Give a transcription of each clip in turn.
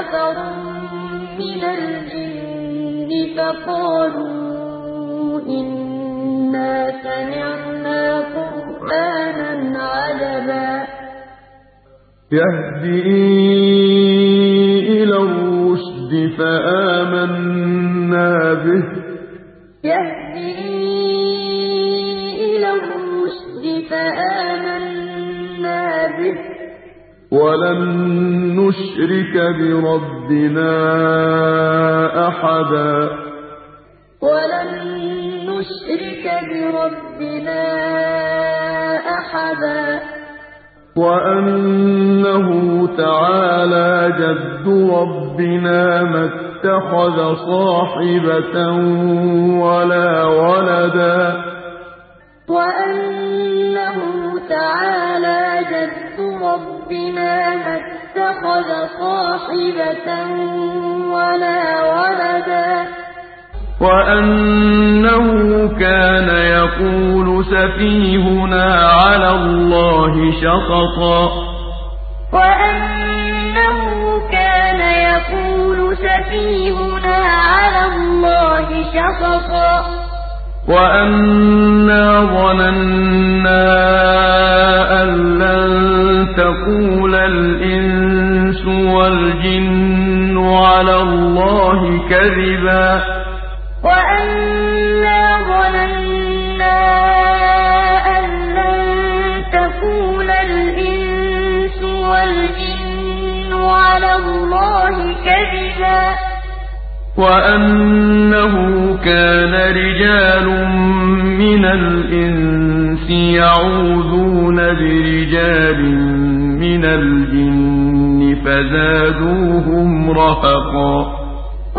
نفر من الجن فقالوا إنا سمعنا قرآنا عجبا يهدي إلى الرشد فآمنا به. يهدي إلى الرشد فآمنا به. ولن نشرك بربنا أحدا. ولن نشرك بربنا أحدا. وأنه تعالى جد ربنا ما اتخذ صاحبة ولا ولدا. وأنه تعالى جد ربنا ما اتخذ صاحبة ولا ولدا وأنه كان يقول سفيهنا على الله شططا وأنه كان يقول سفيهنا على الله شططا وأنا ظننا أن لن تقول كذبا وأنا ظننا أن لن تقول الإنس والجن على الله كذبا وأنه كان رجال من الإنس يعوذون برجال من الجن فزادوهم رهقا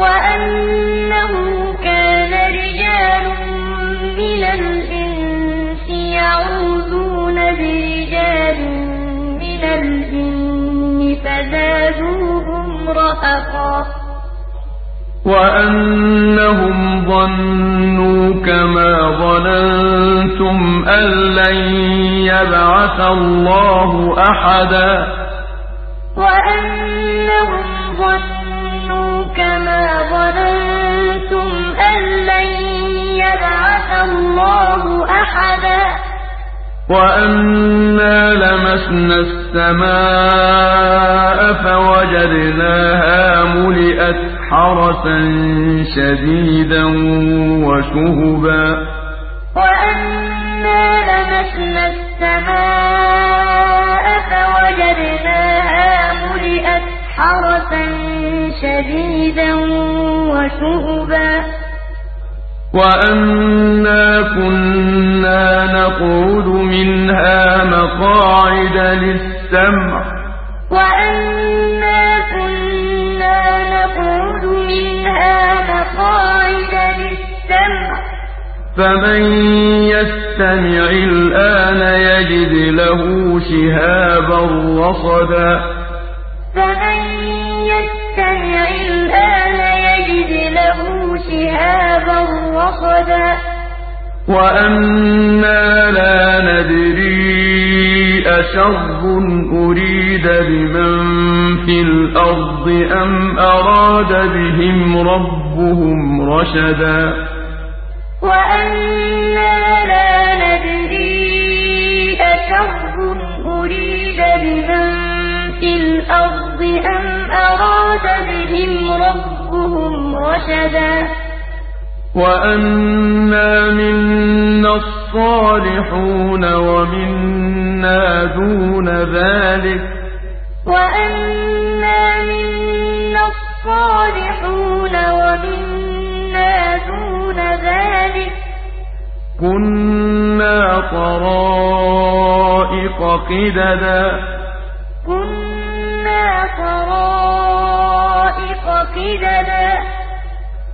وأنه كان رجال من الإنس يعوذون برجال من الجن فزادوهم رهقا. وأنهم ظنوا كما ظننتم أن لن يبعث الله أحدا. وأنا لمسنا السماء فوجدناها ملئت حرسا شديدا وشهبا وأنا لمسنا السماء فوجدناها ملئت حرسا شديدا وشهبا وأنا كنا للسمع وأنا كنا نقعد منها مقاعد للسمع. فمن يستمع الآن يجد له شهابا رصدا. فمن يستمع الآن يجد له شهابا رصدا. وأنا لا ندري أشر أريد بمن في الأرض أم أراد بهم ربهم رشدا وأنا لا ندري أشر أريد بمن في الأرض أم أراد بهم ربهم رشدا وأنا منا الصالحون ومنا دون ذلك وأنا منا الصالحون ومنا دون ذلك كنا طرائق قددا كنا طرائق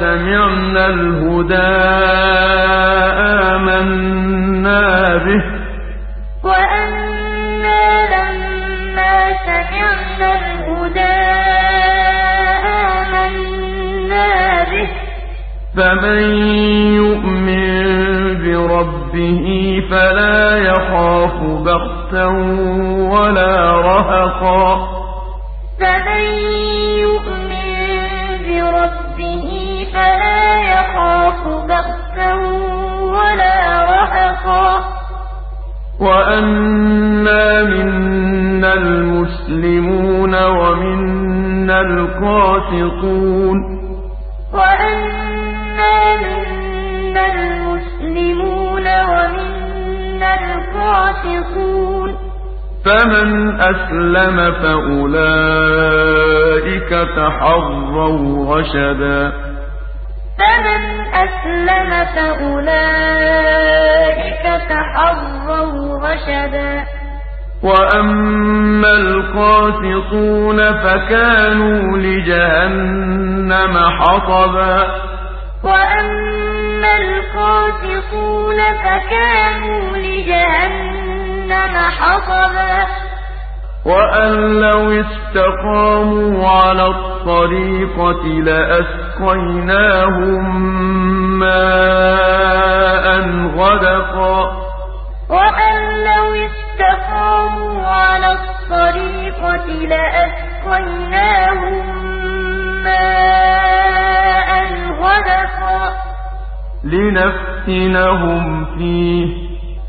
سَمِعْنَا الْهُدَىٰ آمَنَّا بِهِ ۖ. وَأَنَّا لَمَّا سَمِعْنَا الْهُدَىٰ آمَنَّا بِهِ ۖ. فَمَن يُؤْمِن بِرَبِّهِ فَلَا يَخَافُ بَخْسًا وَلَا رَهَقًا. فَمَن رَهَقًا وَأَنَّا مِنَّا الْمُسْلِمُونَ وَمِنَّا الْقَاسِطُونَ. وَأَنَّا مِنَّا الْمُسْلِمُونَ وَمِنَّا الْقَاسِطُونَ. فَمَنْ أَسْلَمَ فَأُولَٰئِكَ تَحَرَّوْا رَشَدًا. فَمَنْ أَسْلَمَ فَأُولَٰئِكَ تَحَرَّوْا رَشَدًا. وَأَمَّا الْقَاسِطُونَ فَكَانُوا لِجَهَنَّمَ حَطَبًا. وَأَمَّا الْقَاسِطُونَ فَكَانُوا لِجَهَنَّمَ جهنم حطبا. وأن لو استقاموا على الطريقة لأسقيناهم ماء غدقا وأن لو استقاموا على الطريقة لأسقيناهم ماء غدقا لنفتنهم فيه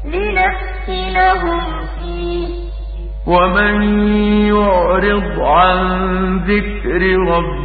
لنفتنهم فيه ومن يعرض عن ذكر ربه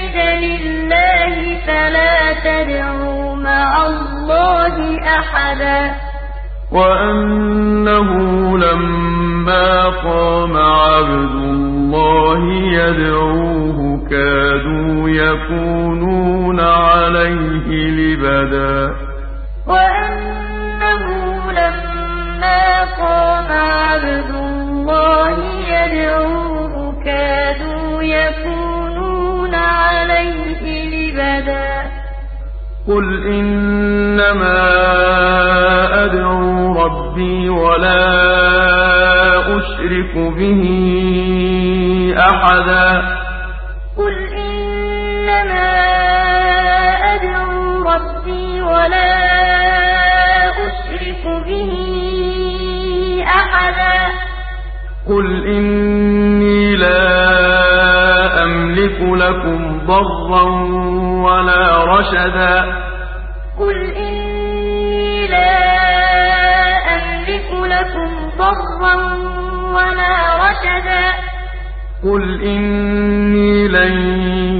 لِلَّهِ فَلَا تَدْعُوا مَعَ اللَّهِ أَحَدًا وَأَنَّهُ لَمَّا قَامَ عَبْدُ اللَّهِ يَدْعُوهُ كَادُوا يَكُونُونَ عَلَيْهِ لِبَدًا وَأَنَّهُ لَمَّا قَامَ عَبْدُ اللَّهِ يَدْعُوهُ كَادُوا يَكُونُونَ قُلْ إِنَّمَا أَدْعُو رَبِّي وَلَا أُشْرِكُ بِهِ أَحَدًا قُلْ إِنَّمَا أَدْعُو رَبِّي وَلَا أُشْرِكُ بِهِ أَحَدًا قُلْ إِنِّي لَا أَمْلِكُ لَكُمْ ضَرًّا وَلَا رَشَدًا قُلْ إِنِّي لَا أَمْلِكُ لَكُمْ ضَرًّا وَلَا رَشَدًا قُلْ إِنِّي لَن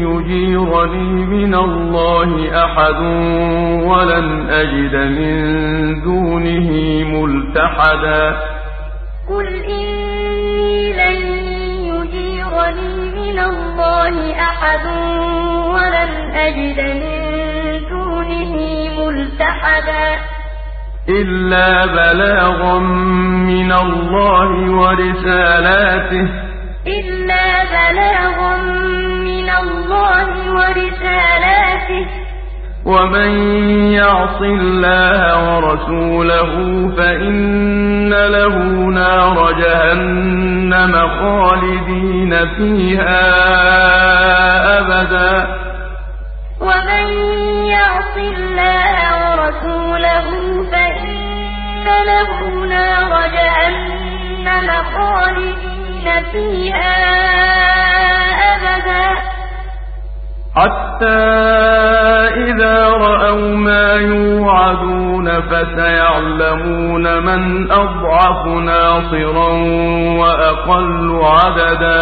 يُجِيرَنِي مِنَ اللَّهِ أَحَدٌ وَلَنْ أَجِدَ مِن دُونِهِ مُلْتَحَدًا قُلْ إِنِّي لَن يُجِيرَنِي مِنَ اللَّهِ أَحَدٌ وَلَنْ أَجِدَ مِن دُونِهِ مُلْتَحَدًا إِلَّا بَلَاغًا مِّنَ اللَّهِ وَرِسَالَاتِهِ إِلَّا بَلَاغًا مِّنَ اللَّهِ وَرِسَالَاتِهِ ۚ وَمَن يَعْصِ اللَّهَ وَرَسُولَهُ فَإِنَّ لَهُ نَارَ جَهَنَّمَ خَالِدِينَ فِيهَا أَبَدًا وَمَن يَعْصِ اللَّهَ وَرَسُولَهُ فَإِنَّ لَهُ نَارَ جَهَنَّمَ خَالِدِينَ فِيهَا أَبَدًا ۚ حَتَّىٰ إِذَا رَأَوْا مَا يُوعَدُونَ فَسَيَعْلَمُونَ مَنْ أَضْعَفُ نَاصِرًا وَأَقَلُّ عَدَدًا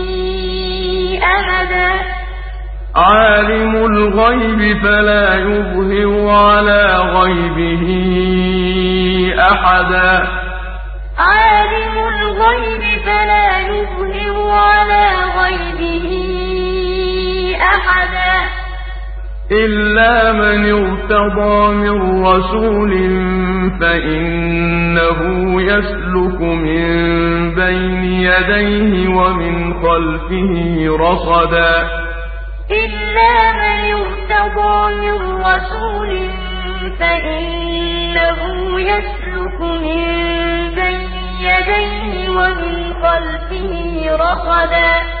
أَمَدًا عَالِمُ الْغَيْبِ فَلَا يُظْهِرُ عَلَىٰ غَيْبِهِ أَحَدًا. عَالِمُ الْغَيْبِ فَلَا يُظْهِرُ عَلَىٰ غَيْبِهِ أَحَدًا. إِلَّا مَنِ ارْتَضَىٰ مِن رَّسُولٍ فَإِنَّهُ يَسْلُكُ مِن بَيْنِ يَدَيْهِ وَمِنْ خَلْفِهِ رَصَدًا إِلَّا مَنِ ارْتَضَىٰ مِن رَّسُولٍ فَإِنَّهُ يَسْلُكُ مِن بَيْنِ يَدَيْهِ وَمِنْ خَلْفِهِ رَصَدًا